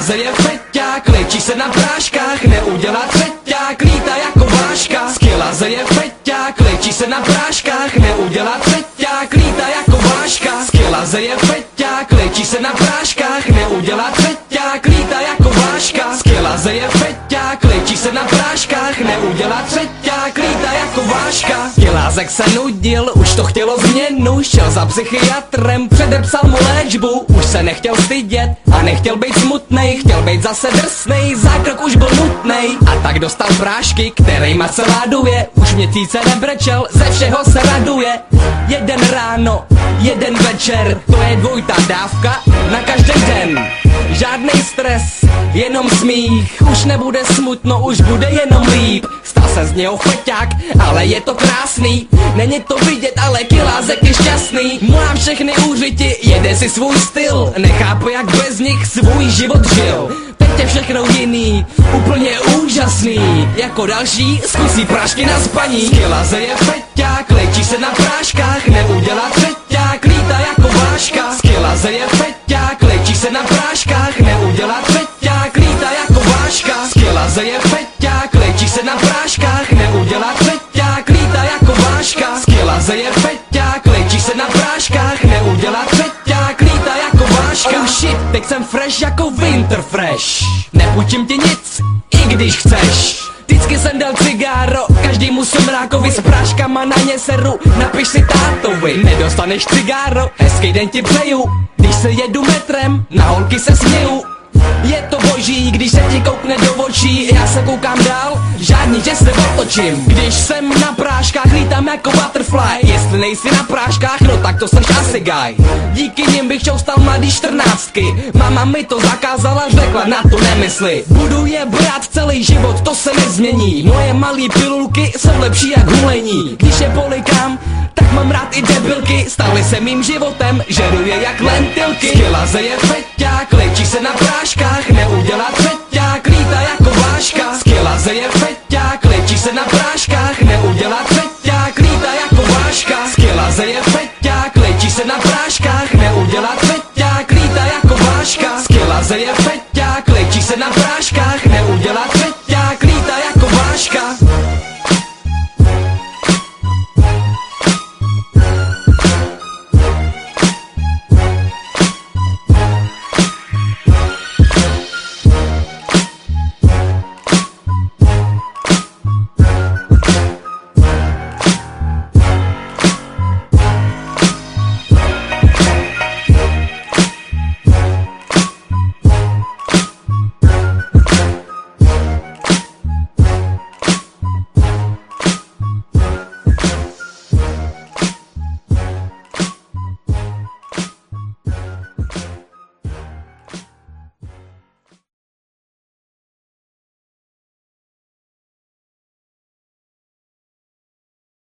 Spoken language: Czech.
Skilaze je feťák, léčí se na práškách, neudělá třeťák, lítá jako váška. Skilaze je feťák, léčí se na práškách, neudělá třeťák, lítá jako váška. Skilaze je feťák, léčí se na práškách, neudělá třeťák, lítá jako váška. Skilaze je feťák, léčí se na práškách, neudělá třeťák, lítá jako váška. Kilázek se nudil, už to chtělo změnu, šel za psychiatrem, předepsal mu léčbu, už se nechtěl stydět a nechtěl být smutnej, chtěl být zase drsnej, zákrok už byl nutnej a tak dostal prášky, kterejma se láduje, už měsíce nebrečel, ze všeho se raduje. Jeden ráno, jeden večer, to je dvojitá dávka na každý den. Žádný stres, jenom smích, už nebude smutno, už bude jenom líp. Stal se z něho feťák, ale je to krásný. Není to vidět, ale kilázek je šťastný. Má všechny úřiti, jede si svůj styl. Nechápu, jak bez nich svůj život žil. Teď je všechno jiný, úplně úžasný. Jako další zkusí prášky na spaní. Skilaze je feťák, léčí se na práškách, neudělá třeťák, se na práškách, neudělá třeťák, lítá jako váška. Skilaze je feťák, léčí se na práškách, neudělá třeťák, lítá jako váška. Oh shit, teď jsem fresh jako winter fresh. Nepůjčím ti nic, i když chceš. Vždycky jsem dal cigáro, každýmu somrákovi s práškama na ně seru Napiš si tátovi, nedostaneš cigáro, hezký den ti přeju Když se jedu metrem, na holky se směju je to boží, když se ti koukne do očí. Já se koukám dál, žádný, že se otočím. Když jsem na práškách, lítám jako butterfly. Jestli nejsi na práškách, no tak to jsem asi guy. Díky nim bych stal mladý čtrnáctky. Mama mi to zakázala, řekla na to nemysli. Budu je brát celý život, to se nezmění. Moje malý pilulky jsou lepší jak hulení Když je polikám, tak mám rád i debilky. Staly se mým životem, žeru je jak lentilky. Skilaze je feťák, léčí se na práškách Skilaze je feťák, léčí se na práškách Neudělá třeťák, lítá jako váška. Skilaze je feťák, léčí se na práškách Neudělá třeťák, lítá jako váška. Skilaze je feťák